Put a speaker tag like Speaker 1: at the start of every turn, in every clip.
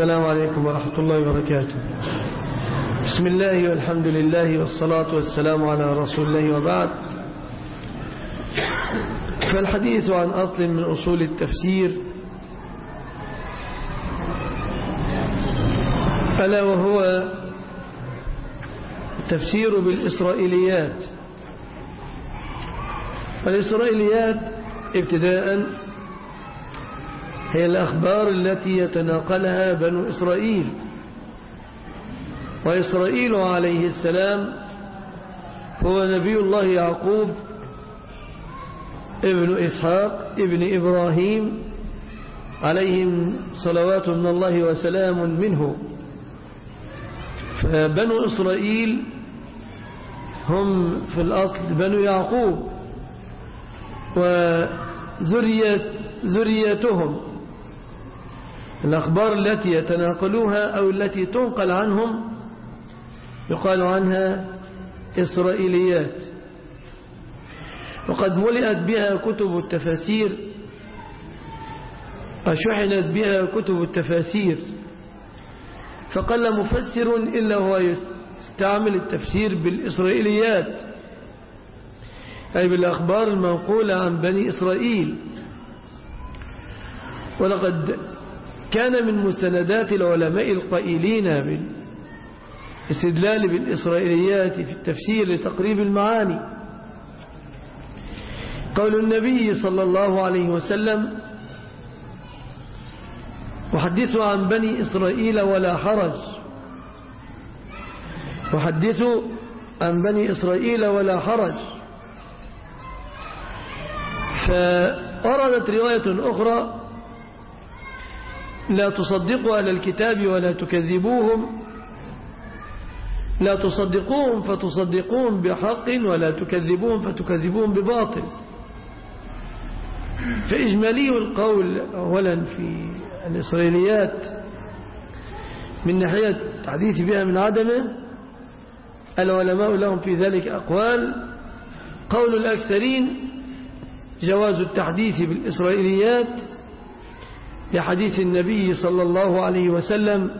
Speaker 1: السلام عليكم ورحمة الله وبركاته. بسم الله والحمد لله والصلاة والسلام على رسول الله وبعد. فالحديث عن أصل من أصول التفسير. ألا وهو التفسير بالإسرائيليات. الإسرائيليات ابتداء هي الأخبار التي يتناقلها بنو إسرائيل. وإسرائيل عليه السلام هو نبي الله يعقوب ابن إسحاق ابن إبراهيم عليهم صلوات من الله وسلام منه. فبنو إسرائيل هم في الأصل بنو يعقوب وذرية ذريتهم الأخبار التي يتناقلوها أو التي تنقل عنهم يقال عنها إسرائيليات. وقد ملئت بها كتب التفاسير. وشحنت بها كتب التفاسير. فقل مفسر إلا هو يستعمل التفسير بالإسرائيليات أي بالأخبار المنقولة عن بني إسرائيل. ولقد كان من مستندات العلماء القائلين بالاستدلال بالإسرائيليات في التفسير لتقريب المعاني. قول النبي صلى الله عليه وسلم وحدثوا عن بني إسرائيل ولا حرج. وحدثوا عن بني إسرائيل ولا حرج. فوردت رواية أخرى لا تصدقوا أهل الكتاب ولا تكذبوهم. لا تصدقوهم فتصدقوهم بحق ولا تكذبوهم فتكذبوهم بباطل. فإجمالي القول أولا في الإسرائيليات من ناحية التحديث بها من عدمة العلماء لهم في ذلك أقوال. قول الأكثرين جواز التحديث بالإسرائيليات لحديث النبي صلى الله عليه وسلم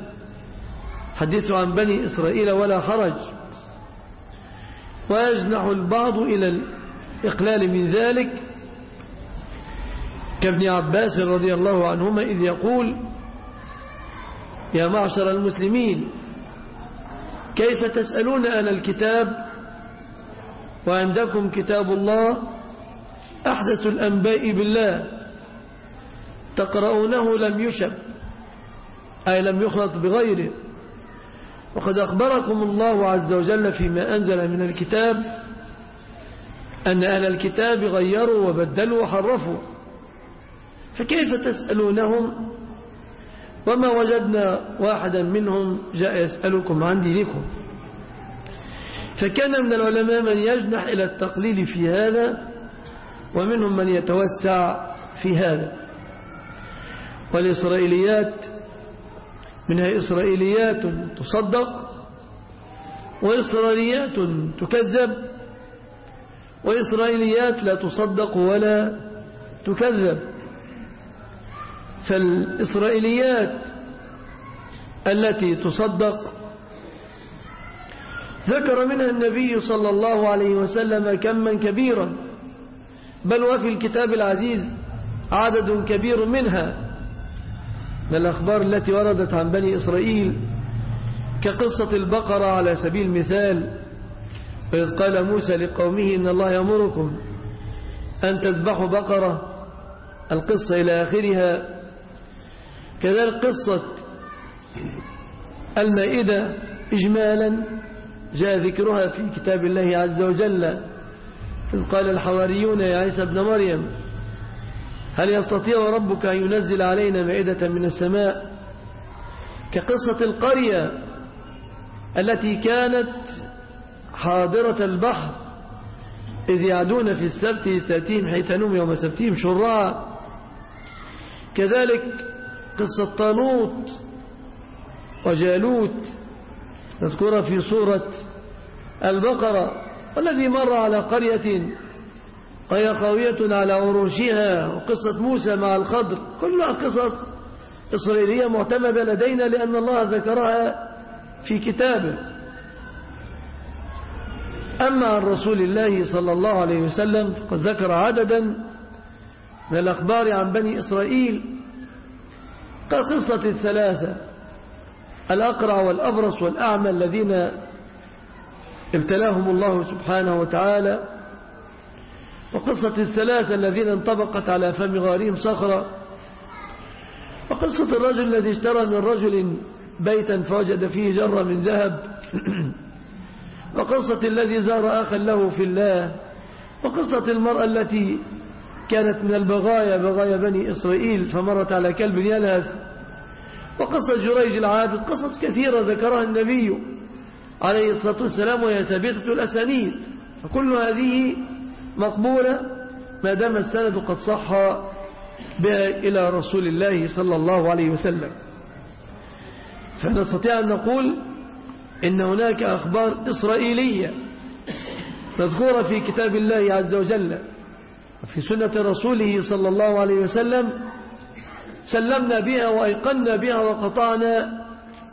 Speaker 1: حدثوا عن بني إسرائيل ولا حرج. ويجنح البعض إلى الإقلال من ذلك. كابن عباس رضي الله عنهما إذ يقول يا معشر المسلمين كيف تسألون أن الكتاب؟ وعندكم كتاب الله أحدث الأنباء بالله. تقرؤونه لم يشب أي لم يخلط بغيره. وقد أخبركم الله عز وجل فيما أنزل من الكتاب أن أهل الكتاب غيروا وبدلوا وحرفوا. فكيف تسألونهم؟ وما وجدنا واحدا منهم جاء يسألكم عن دينكم فكان من العلماء من يجنح إلى التقليل في هذا ومنهم من يتوسع في هذا. والإسرائيليات منها إسرائيليات تصدق وإسرائيليات تكذب وإسرائيليات لا تصدق ولا تكذب. فالإسرائيليات التي تصدق ذكر منها النبي صلى الله عليه وسلم كما كبيرا بل وفي الكتاب العزيز عدد كبير منها. من الأخبار التي وردت عن بني إسرائيل كقصة البقرة على سبيل المثال وإذ قال موسى لقومه إن الله يأمركم أن تذبحوا بقرة القصة إلى آخرها. كذلك قصة المائدة إجمالا جاء ذكرها في كتاب الله عز وجل إذ قال الحواريون يا عيسى ابن مريم هل يستطيع ربك أن ينزل علينا مائدة من السماء كقصة القرية التي كانت حاضرة البحر إذ يعدون في السبت تأتيهم حيتانهم يوم سبتهم شرعا كذلك قصة طالوت وجالوت نذكرها في سورة البقرة والذي مر على قرية وهي خاوية على عروشها وقصة موسى مع الخضر كلها قصص إسرائيلية معتمدة لدينا لأن الله ذكرها في كتابه. أما عن رسول الله صلى الله عليه وسلم فقد ذكر عددا من الأخبار عن بني إسرائيل. كقصة الثلاثة الأقرع والأبرص والأعمى الذين ابتلاهم الله سبحانه وتعالى وقصة الثلاثة الذين انطبقت على فم غارهم صخرة. وقصة الرجل الذي اشترى من رجل بيتا فوجد فيه جرة من ذهب. وقصة الذي زار أخا له في الله. وقصة المرأة التي كانت من البغايا بغايا بني إسرائيل فمرت على كلب يلهث. وقصة جريج العابد قصص كثيرة ذكرها النبي عليه الصلاة والسلام ثابتة الأسانيد. فكل هذه مقبولة ما دام السند قد صح بها إلى رسول الله صلى الله عليه وسلم. فنستطيع أن نقول إن هناك أخبار إسرائيلية مذكورة في كتاب الله عز وجل وفي سنة رسوله صلى الله عليه وسلم سلمنا بها وأيقنا بها وقطعنا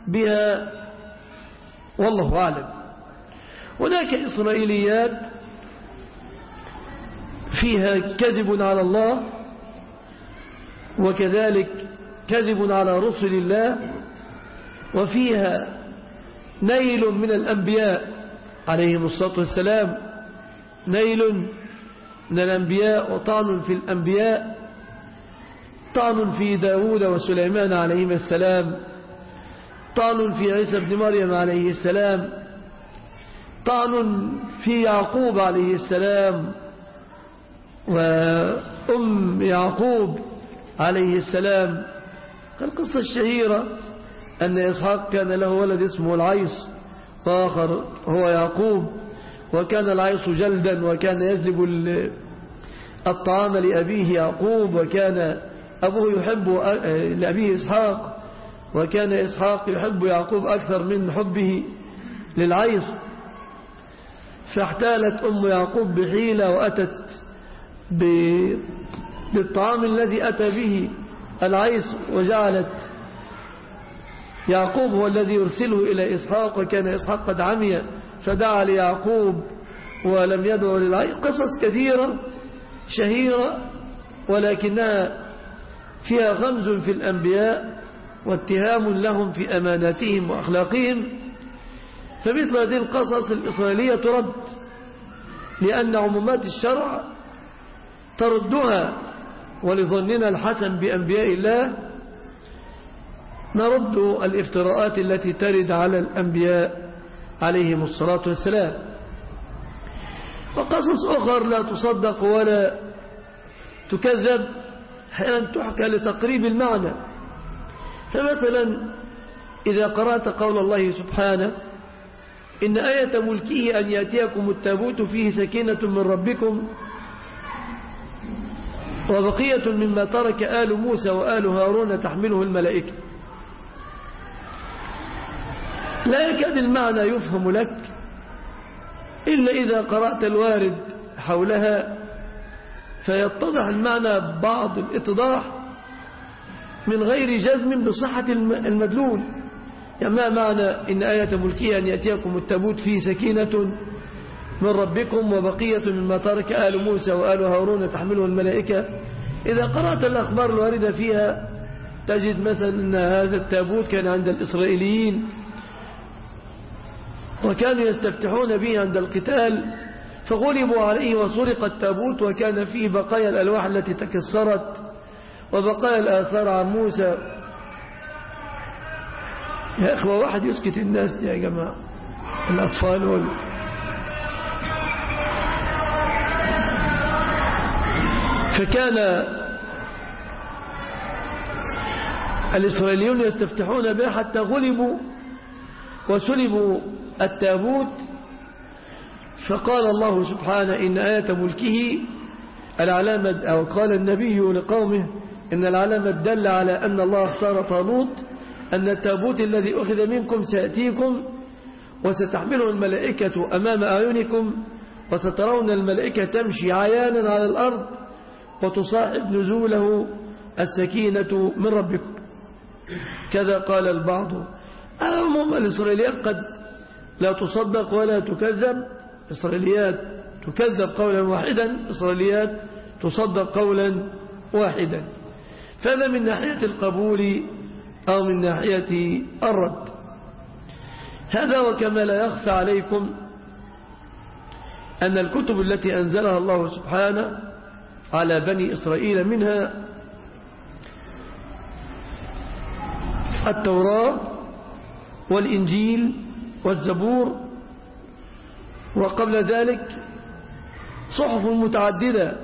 Speaker 1: بها والله أعلم. هناك إسرائيليات فيها كذب على الله وكذلك كذب على رسل الله وفيها نيل من الأنبياء عليهم الصلاة والسلام نيل من الأنبياء وطعن في الأنبياء طعن في داود وسليمان عليهما السلام طعن في عيسى بن مريم عليه السلام طعن في يعقوب عليه السلام وأم يعقوب عليه السلام القصة الشهيرة أن إسحاق كان له ولد اسمه العيص وآخر هو يعقوب وكان العيص جلدا وكان يجلب الطعام لأبيه يعقوب وكان أبوه يحب لأبيه إسحاق وكان إسحاق يحب يعقوب أكثر من حبه للعيص فاحتالت أم يعقوب بحيلة وأتت بالطعام الذي أتى به العيس وجعلت يعقوب هو الذي يرسله إلى إسحاق وكان إسحاق قد عمي فدعا ليعقوب ولم يدعو للعيس. قصص كثيرة شهيرة ولكنها فيها غمز في الأنبياء واتهام لهم في أماناتهم وأخلاقهم. فمثل هذه القصص الإسرائيلية ترد لأن عمومات الشرع تردها ولظننا الحسن بأنبياء الله نرد الافتراءات التي ترد على الأنبياء عليهم الصلاة والسلام. وقصص أخر لا تصدق ولا تكذب أحيانا تحكى لتقريب المعنى. فمثلا إذا قرأت قول الله سبحانه إن آية ملكه أن يأتيكم التابوت فيه سكينة من ربكم وبقية مما ترك آل موسى وآل هارون تحمله الملائكة. لا يكاد المعنى يفهم لك إلا إذا قرأت الوارد حولها فيتضح المعنى بعض الإتضاح من غير جزم بصحة المدلول. يعني ما معنى إن آية ملكية أن يأتيكم التابوت فيه سكينة؟ من ربكم وبقية مما ترك آل موسى وآل هارون تحمله الملائكة. إذا قرأت الأخبار الواردة فيها تجد مثلا أن هذا التابوت كان عند الإسرائيليين وكانوا يستفتحون به عند القتال فغلبوا عليه وسرق التابوت وكان فيه بقايا الألواح التي تكسرت وبقايا الآثار عن موسى. يا إخوة واحد يسكت الناس يا جماعة الأطفال وال... فكان الإسرائيليون يستفتحون بها حتى غلبوا وسلبوا التابوت. فقال الله سبحانه إن آية ملكه العلامة أو قال النبي لقومه إن العلامة دل على أن الله اختار طالوت أن التابوت الذي أخذ منكم سيأتيكم وستحمله الملائكة أمام أعينكم وسترون الملائكة تمشي عيانا على الأرض. وتصاحب نزوله السكينة من ربكم كذا قال البعض. المهم الإسرائيليات قد لا تصدق ولا تكذب. إسرائيليات تكذب قولا واحدا إسرائيليات تصدق قولا واحدا. فهذا من ناحية القبول أو من ناحية الرد. هذا وكما لا يخفى عليكم أن الكتب التي أنزلها الله سبحانه على بني إسرائيل منها التوراة والإنجيل والزبور وقبل ذلك صحف متعددة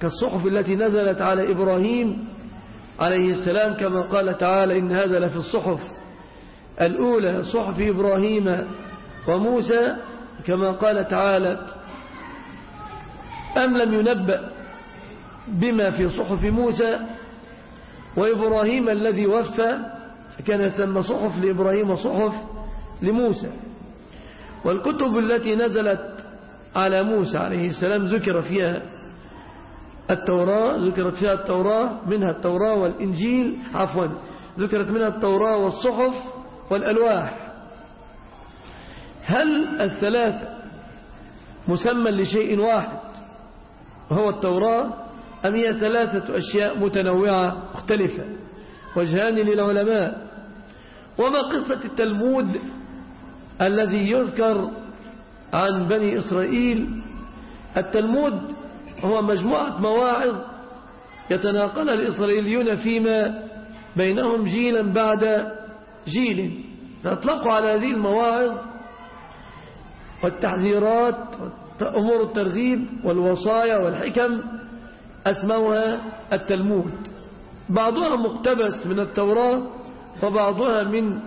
Speaker 1: كالصحف التي نزلت على إبراهيم عليه السلام كما قال تعالى إن هذا لفي الصحف الأولى صحف إبراهيم وموسى كما قال تعالى أم لم ينبأ بما في صحف موسى وإبراهيم الذي وفى فكانت ثم صحف لإبراهيم وصحف لموسى. والكتب التي نزلت على موسى عليه السلام ذكر فيها التوراة ذكرت فيها التوراة منها التوراة والإنجيل عفوا ذكرت منها التوراة والصحف والألواح. هل الثلاثة مسمى لشيء واحد وهو التوراة؟ أم هي ثلاثة أشياء متنوعة مختلفة؟ وجهان للعلماء. وما قصة التلمود الذي يذكر عن بني إسرائيل؟ التلمود هو مجموعة مواعظ يتناقلها الإسرائيليون فيما بينهم جيلا بعد جيل. فأطلقوا على هذه المواعظ والتحذيرات أمور الترغيب والوصايا والحكم أسموها التلمود. بعضها مقتبس من التوراة وبعضها من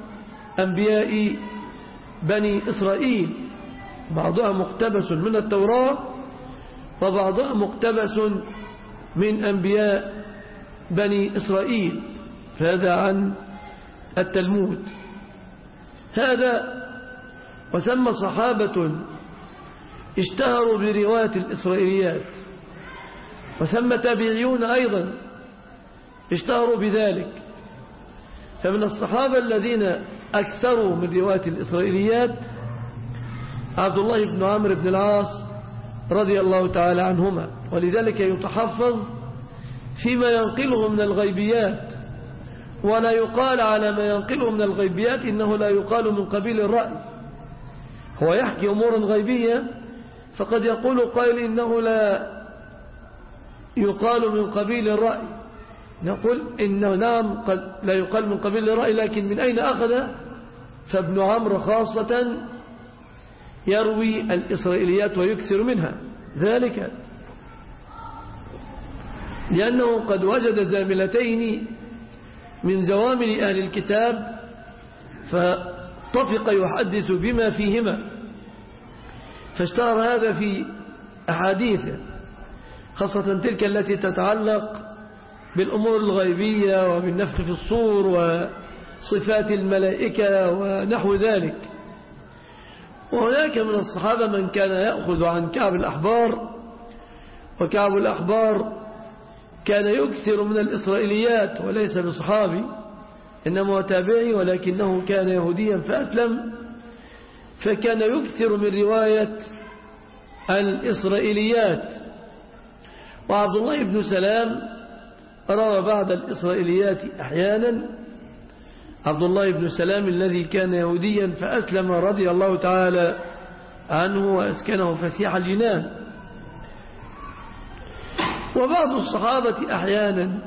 Speaker 1: أنبياء بني إسرائيل. بعضها مقتبس من التوراة وبعضها مقتبس من أنبياء بني إسرائيل. فهذا عن التلمود. هذا وثم صحابة اشتهروا برواية الإسرائيليات. وثم تابعيون أيضا اشتهروا بذلك. فمن الصحابة الذين أكثروا من رواية الإسرائيليات عبد الله بن عمرو بن العاص رضي الله تعالى عنهما ولذلك يتحفظ فيما ينقله من الغيبيات. ولا يقال على ما ينقله من الغيبيات إنه لا يقال من قبيل الرأي. هو يحكي أمورا غيبية فقد يقول قائل إنه لا يقال من قبيل الرأي. نقول إنه نعم قد لا يقال من قبيل الرأي لكن من أين أخذ؟ فابن عمرو خاصة يروي الإسرائيليات ويكثر منها. ذلك لأنه قد وجد زاملتين من زوامل أهل الكتاب فطفق يحدث بما فيهما. فاشتهر هذا في أحاديثه. خاصة تلك التي تتعلق بالأمور الغيبية وبالنفخ في الصور وصفات الملائكة ونحو ذلك. وهناك من الصحابة من كان يأخذ عن كعب الأحبار وكعب الأحبار كان يكثر من الإسرائيليات وليس بصحابي إنما تابعي ولكنه كان يهوديا فأسلم فكان يكثر من رواية الإسرائيليات. وعبد الله بن سلام روى بعض الإسرائيليات أحيانا. عبد الله بن سلام الذي كان يهوديا فأسلم رضي الله تعالى عنه وأسكنه فسيح الجنان. وبعض الصحابة أحيانا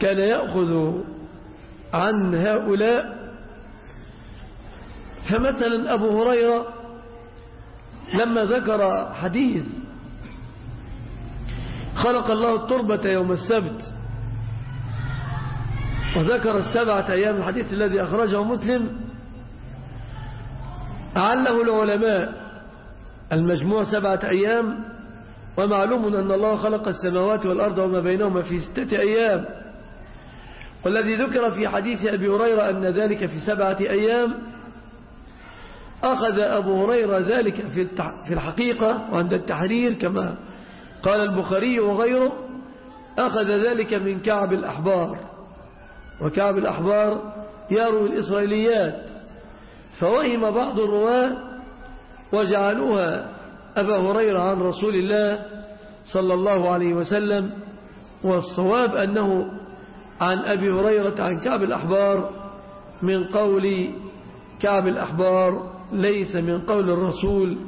Speaker 1: كان يأخذ عن هؤلاء. فمثلا أبو هريرة لما ذكر حديث خلق الله التربة يوم السبت. وذكر السبعة أيام الحديث الذي أخرجه مسلم أعله العلماء. المجموع سبعة أيام ومعلوم أن الله خلق السماوات والأرض وما بينهما في ستة أيام. والذي ذكر في حديث أبي هريرة أن ذلك في سبعة أيام أخذ أبو هريرة ذلك في الحقيقة وعند التحرير كما قال البخاري وغيره أخذ ذلك من كعب الأحبار. وكعب الأحبار يروي الإسرائيليات. فوهم بعض الرواة وجعلوها أبا هريرة عن رسول الله صلى الله عليه وسلم والصواب أنه عن أبي هريرة عن كعب الأحبار من قول كعب الأحبار ليس من قول الرسول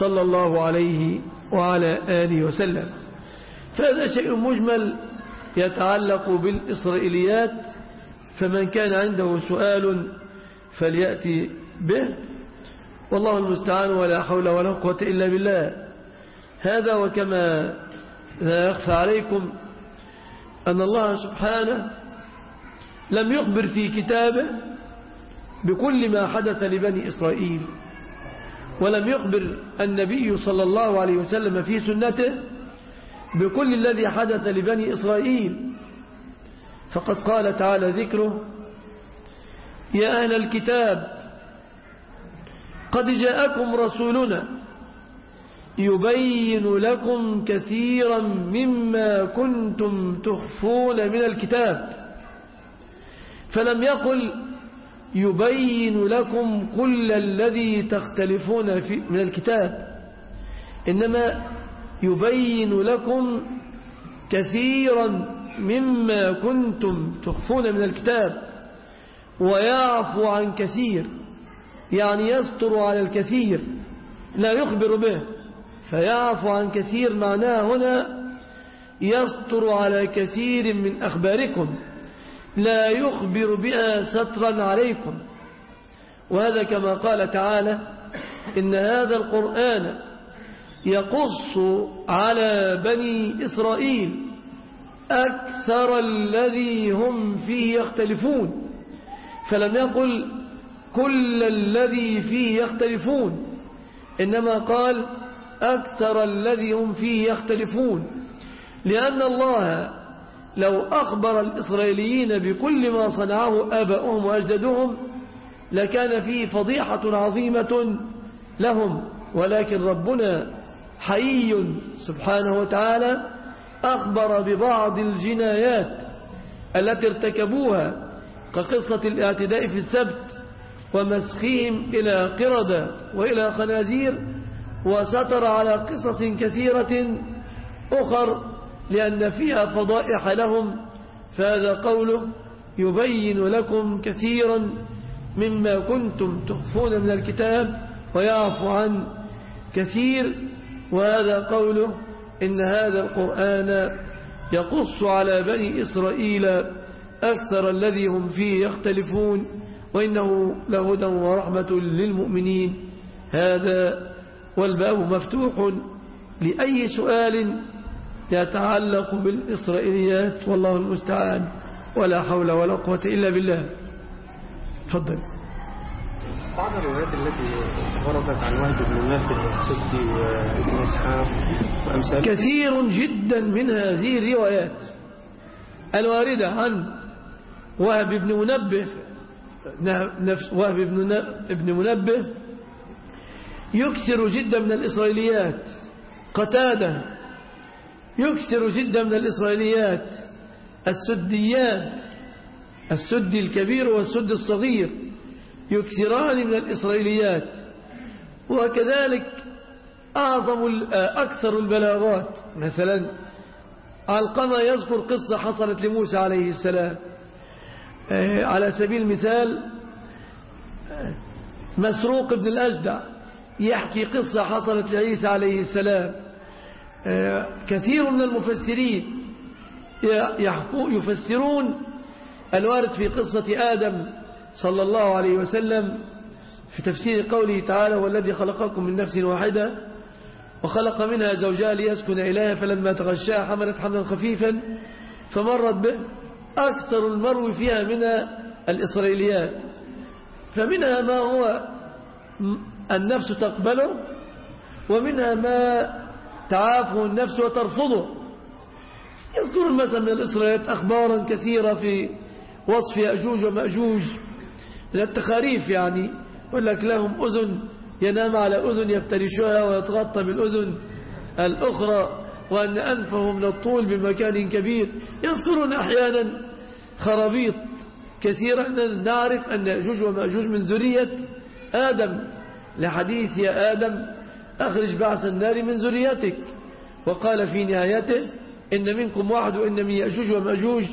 Speaker 1: صلى الله عليه وعلى آله وسلم. فهذا شيء مجمل يتعلق بالإسرائيليات فمن كان عنده سؤال فليأتي به. والله المستعان ولا حول ولا قوة إلا بالله. هذا وكما لا يخفى عليكم أن الله سبحانه لم يخبر في كتابه بكل ما حدث لبني إسرائيل. ولم يخبر النبي صلى الله عليه وسلم في سنته بكل الذي حدث لبني إسرائيل. فقد قال تعالى ذكره يا أهل الكتاب قد جاءكم رسولنا يبين لكم كثيرا مما كنتم تخفون من الكتاب فلم يقل يبين لكم كل الذي تختلفون في من الكتاب. إنما يبين لكم كثيرا مما كنتم تخفون من الكتاب ويعفو عن كثير يعني يستر على الكثير لا يخبر به فيعفو عن كثير معناه هنا يستر على كثير من أخباركم. لا يخبر بها سترا عليكم. وهذا كما قال تعالى إن هذا القرآن يقص على بني إسرائيل أكثر الذي هم فيه يختلفون. فلم يقل كل الذي فيه يختلفون إنما قال أكثر الذي هم فيه يختلفون. لأن الله لو أخبر الإسرائيليين بكل ما صنعه آباؤهم وأجدادهم لكان فيه فضيحة عظيمة لهم ولكن ربنا حي سبحانه وتعالى أخبر ببعض الجنايات التي ارتكبوها كقصة الاعتداء في السبت ومسخهم إلى قردة وإلى خنازير وستر على قصص كثيرة أخر لأن فيها فضائح لهم فهذا قوله يبين لكم كثيرا مما كنتم تخفون من الكتاب ويعفو عن كثير وهذا قوله إن هذا القرآن يقص على بني إسرائيل أكثر الذي هم فيه يختلفون وإنه لهدى ورحمة للمؤمنين. هذا والباب مفتوح لأي سؤال يتعلق بالإسرائيليات والله المستعان. ولا حول ولا قوة إلا بالله. تفضل.
Speaker 2: بعض الروايات التي وردت عن وهب بن منبه والسدي وابن إسحاق وأمثال.
Speaker 1: كثير جدا من هذه الروايات. الواردة عن وهب بن منبه. نفس وهب بن منبه. يكثر جدا من الإسرائيليات. قتادة. يكثر جدا من الإسرائيليات السديان السد الكبير والسد الصغير يكثران من الإسرائيليات. وكذلك أعظم أكثر البلاغات مثلا علقمة يذكر قصة حصلت لموسى عليه السلام. على سبيل المثال مسروق بن الأجدع يحكي قصة حصلت لعيسى عليه السلام. كثير من المفسرين يفسرون الوارد في قصة آدم صلى الله عليه وسلم في تفسير قوله تعالى والذي خلقكم من نفس واحدة وخلق منها زوجها ليسكن إليها فلما تغشاها حملت حملا خفيفا فمرت به أكثر المروي فيها من الإسرائيليات فمنها ما هو النفس تقبله ومنها ما تعافه النفس وترفضه. يذكر مثلا من الإسرائيليات أخبارا كثيرة في وصف يأجوج ومأجوج من التخاريف يعني يقول لك لهم أذن ينام على أذن يفترشها ويتغطى بالأذن الأخرى وأن أنفهم من الطول بمكان كبير. يذكرون أحيانا خرابيط كثيرة. نعرف أن يأجوج ومأجوج من ذرية آدم. لحديث يا آدم أخرج بعث النار من ذريتك. وقال في نهايته إن منكم واحد وإن من يأجوج ومأجوج.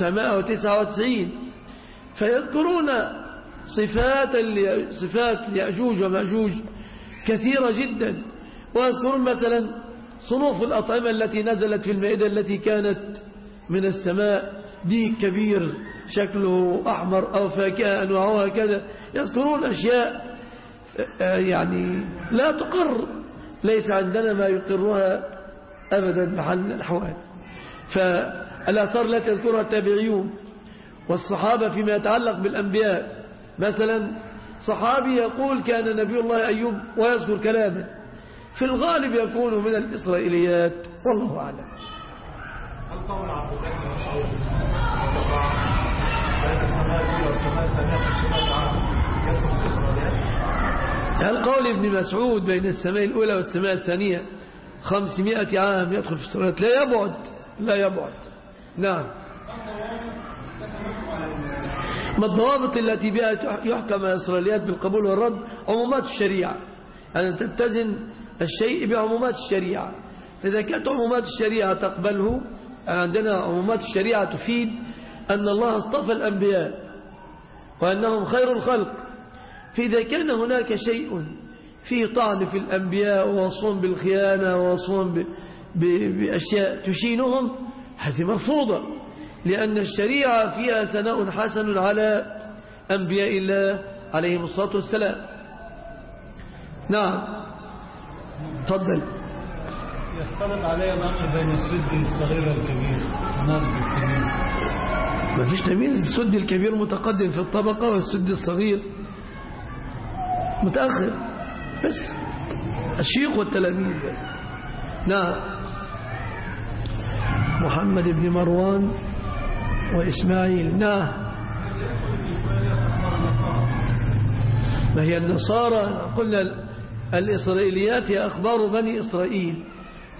Speaker 1: سماء وتسعة وتسعين. فيذكرون صفات صفات ليأجوج ومأجوج. كثيرة جدا. ويذكرون مثلا صنوف الأطعمة التي نزلت في المائدة التي كانت من السماء. ديك كبير شكله أحمر أو فاكهة أنواعها كذا يذكرون أشياء يعني لا تقر. ليس عندنا ما يقرها أبدا بحال من الأحوال فالآثار التي يذكرها التابعيون. والصحابة فيما يتعلق بالأنبياء. مثلا صحابي يقول كان نبي الله أيوب ويذكر كلامه. في الغالب يكون من الإسرائيليات. والله أعلم.
Speaker 3: القول عبد الله بن مسعود. السماء الإسرائيليات
Speaker 1: هل قول ابن مسعود بين السماء الأولى والسماء الثانية خمسمائة عام يدخل في الإسرائيليات لا يبعد لا يبعد. نعم. ما الضوابط التي بها يحكم الإسرائيليات بالقبول والرد؟ عمومات الشريعة. أن تتزن الشيء بعمومات الشريعة. فإذا كانت عمومات الشريعة تقبله عندنا عمومات الشريعة تفيد أن الله اصطفى الأنبياء وأنهم خير الخلق. فإذا كان هناك شيء فيه طعن في الأنبياء ووصفهم بالخيانة ووصفهم بأشياء تشينهم هذه مرفوضة لأن الشريعة فيها ثناء حسن على أنبياء الله عليهم الصلاة والسلام. نعم. تفضل.
Speaker 4: يختلط علي الأمر بين السد الصغير والكبير.
Speaker 1: ما فيش تمييز. السد الكبير متقدم في الطبقة والسد الصغير متأخر. بس. الشيخ والتلاميذ بس. نعم محمد بن مروان وإسماعيل. نعم ما هي النصارى. قلنا الإسرائيليات هي أخبار بني إسرائيل.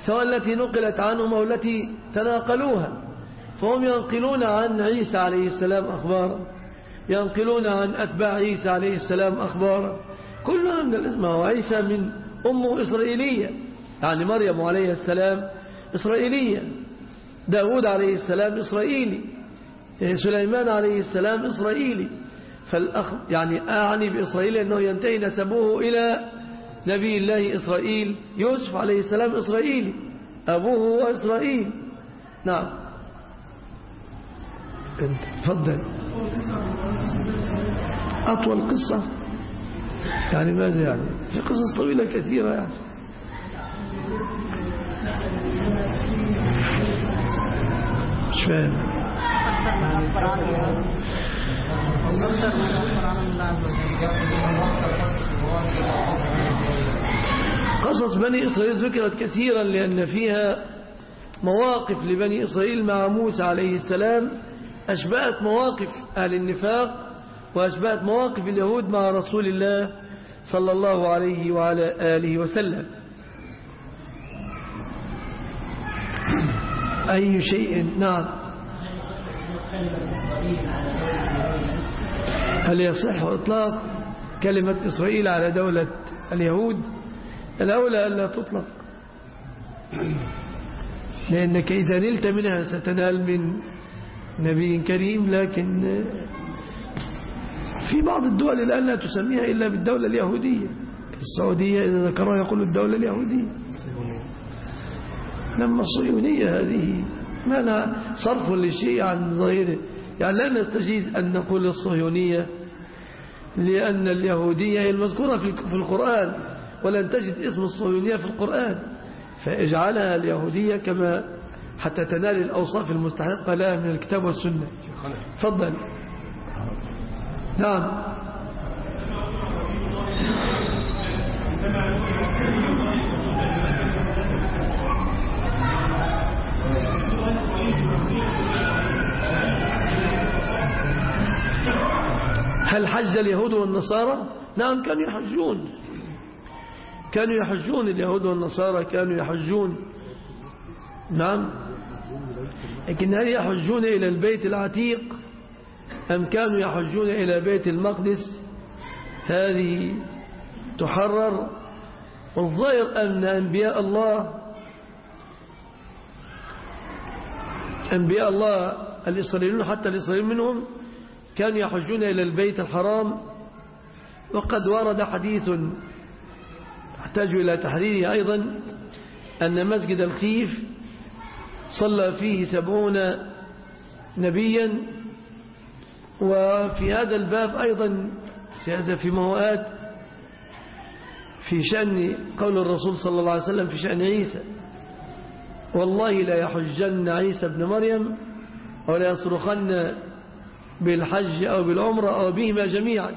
Speaker 1: سواء التي نقلت عنهم أو التي تناقلوها. فهم ينقلون عن عيسى عليه السلام أخبارا ينقلون عن أتباع عيسى عليه السلام أخبارا كلها من الاسم هو عيسى من أمه إسرائيلية. يعني مريم عليه السلام إسرائيلية. داود عليه السلام إسرائيلي. سليمان عليه السلام إسرائيلي. فالأخ يعني أعني بإسرائيل أنه ينتهي نسبه إلى نبي الله إسرائيل يوسف عليه السلام إسرائيلي. أبوه هو إسرائيل. نعم. تفضل. أطول قصة. يعني ماذا يعني؟ في قصص طويلة كثيرة يعني. مش فاهم. قصص بني إسرائيل ذكرت كثيرا لأن فيها مواقف لبني إسرائيل مع موسى عليه السلام أشبهت مواقف أهل النفاق وأشبهت مواقف اليهود مع رسول الله صلى الله عليه وعلى آله وسلم. أي شيء؟ نعم. هل يصح إطلاق كلمة إسرائيل على دولة اليهود؟ الأولى ألا تطلق. لأنك إذا نلت منها ستنال من نبي كريم لكن في بعض الدول الآن لا تسميها إلا بالدولة اليهودية. السعودية إذا ذكرها يقول الدولة اليهودية. لما الصهيونية هذه ما لا صرف للشيء عن ظاهره يعني لا نستجيز أن نقول الصهيونية لأن اليهودية هي المذكورة في القرآن ولن تجد اسم الصهيونية في القرآن. فاجعلها اليهودية كما حتى تنال الأوصاف المستحقة لها من الكتاب والسنة. تفضل. نعم. هل حج اليهود والنصارى؟ نعم كانوا يحجون. كانوا يحجون اليهود والنصارى كانوا يحجون. نعم. لكن هل يحجون إلى البيت العتيق؟ أم كانوا يحجون إلى بيت المقدس؟ هذه تحرر. والظاهر أن أنبياء الله أنبياء الله الإسرائيليون حتى الإسرائيليون منهم كانوا يحجون إلى البيت الحرام. وقد ورد حديث يحتاج إلى تحريره أيضا أن مسجد الخيف صلى فيه سبعون نبيا. وفي هذا الباب أيضا هذا في موات في شأن قول الرسول صلى الله عليه وسلم في شأن عيسى. والله لا يحجن عيسى بن مريم ولا يصرخن بالحج أو بالعمرة أو بهما جميعا.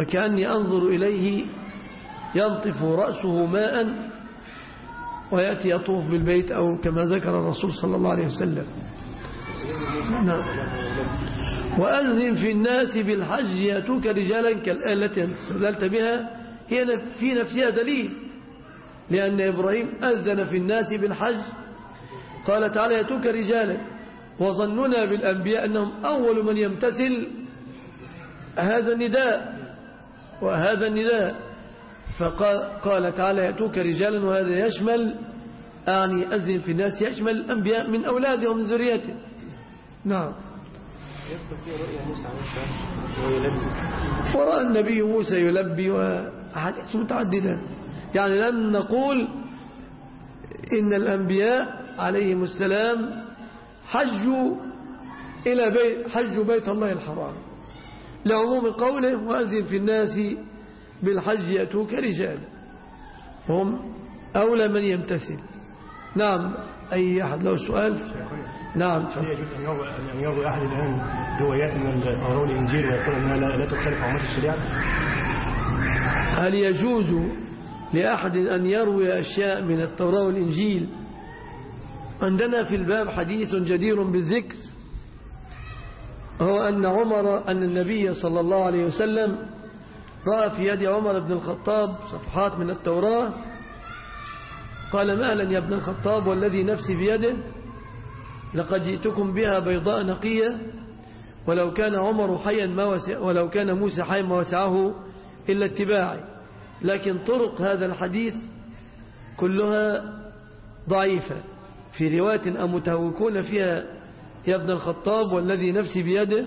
Speaker 1: وكأني أنظر إليه ينطف رأسه ماء ويأتي يطوف بالبيت أو كما ذكر الرسول صلى الله عليه وسلم. نعم. وأذن في الناس بالحج يأتوك رجالا كالآية التي استدلت بها. هي في نفسها دليل لأن إبراهيم أذن في الناس بالحج. قال تعالى يأتوك رجالا. وظننا بالأنبياء أنهم أول من يمتثل هذا النداء وهذا النداء. فقال تعالى يأتوك رجالا وهذا يشمل أعني أذن في الناس يشمل الأنبياء من أولاده ومن ذريته نعم. ورأى النبي موسى يلبي وحديث متعددة. يعني لن نقول إن الأنبياء عليهم السلام حجوا إلى بيت حجوا بيت الله الحرام. لعموم قوله وأذن في الناس بالحج يأتوك رجال. هم أولى من يمتثل. نعم أي أحد له سؤال؟ نعم.
Speaker 5: يجوز أن يروي أحد الآن روايات من التوراة والإنجيل ويقول أنها لا, لا تختلف عن الشريعة؟
Speaker 1: هل يجوز لأحد أن يروي أشياء من التوراة والإنجيل؟ عندنا في الباب حديث جدير بالذكر. هو أن عمر أن النبي صلى الله عليه وسلم رأى في يد عمر بن الخطاب صفحات من التوراة. قال مالا يا ابن الخطاب والذي نفسي بيده لقد جئتكم بها بيضاء نقية ولو كان عمر حيا ما وسع ولو كان موسى حيا ما وسعه إلا اتباعي. لكن طرق هذا الحديث كلها ضعيفة. في رواية أمتهوكون فيها يا ابن الخطاب والذي نفسي بيده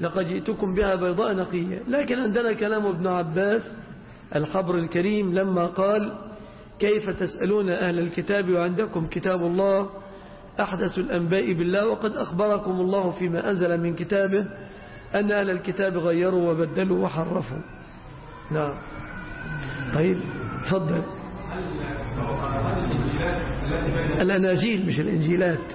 Speaker 1: لقد جئتكم بها بيضاء نقية. لكن عندنا كلام ابن عباس الحبر الكريم لما قال كيف تسألون أهل الكتاب وعندكم كتاب الله؟ أحدث الأنباء بالله وقد أخبركم الله فيما أنزل من كتابه أن أهل الكتاب غيروا وبدلوا وحرفوا. نعم. طيب تفضل. الأناجيل مش الإنجيلات.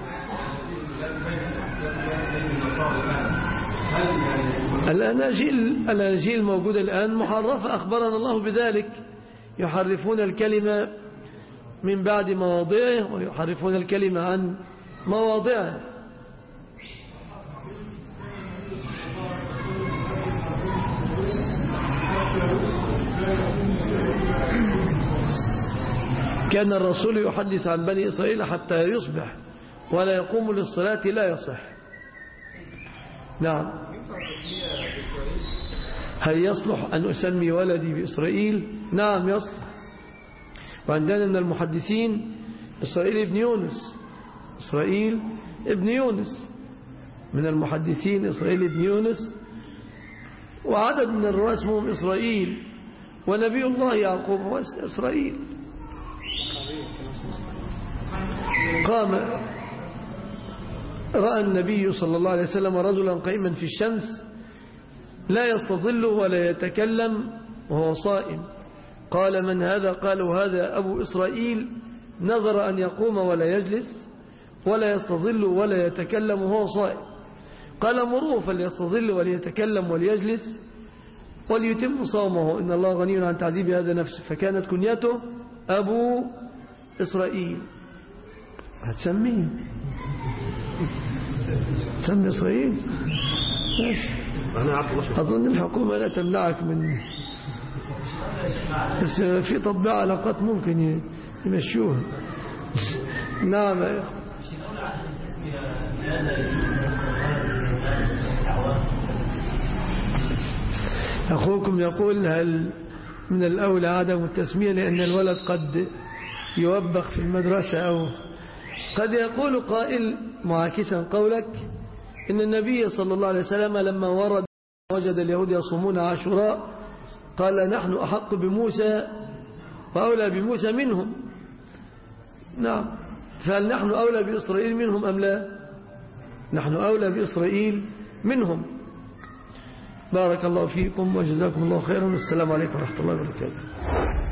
Speaker 1: الأناجيل الأناجيل موجودة الآن محرفة أخبرنا الله بذلك. يحرفون الكلمة من بعد مواضعه ويحرفون الكلمة عن مواضعه كان الرسول يحدث عن بني إسرائيل حتى يصبح ولا يقوم للصلاة لا يصح. نعم. هل يصلح أن أسمي ولدي بإسرائيل؟ نعم يصلح. وعندنا من المحدثين إسرائيل ابن يونس. إسرائيل ابن يونس. من المحدثين إسرائيل ابن يونس. وعدد من الرواة اسمهم إسرائيل. ونبي الله يعقوب هو إسرائيل. قام. رأى النبي صلى الله عليه وسلم رجلا قائما في الشمس. لا يستظل ولا يتكلم وهو صائم. قال من هذا؟ قالوا هذا أبو إسرائيل نظر أن يقوم ولا يجلس ولا يستظل ولا يتكلم وهو صائم. قال مروه فليستظل وليتكلم وليجلس وليتم صومه. إن الله غني عن تعذيب هذا نفسه فكانت كنيته أبو إسرائيل. هتسميه؟ تسمي إسرائيل؟ ماشي. أظن الحكومة لا تمنعك من بس في تطبيع علاقات ممكن يمشوها نعم يا. أخوكم يقول هل من الأولى عدم التسمية لأن الولد قد يوبخ في المدرسة أو قد يقول قائل معاكسا قولك إن النبي صلى الله عليه وسلم لما ورد وجد اليهود يصومون عاشوراء قال نحن أحق بموسى وأولى بموسى منهم. نعم. فهل نحن أولى بإسرائيل منهم أم لا؟ نحن أولى بإسرائيل منهم. بارك الله فيكم وجزاكم الله خيرا. والسلام عليكم ورحمة الله وبركاته.